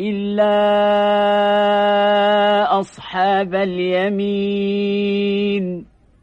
إلا أصحاب اليمين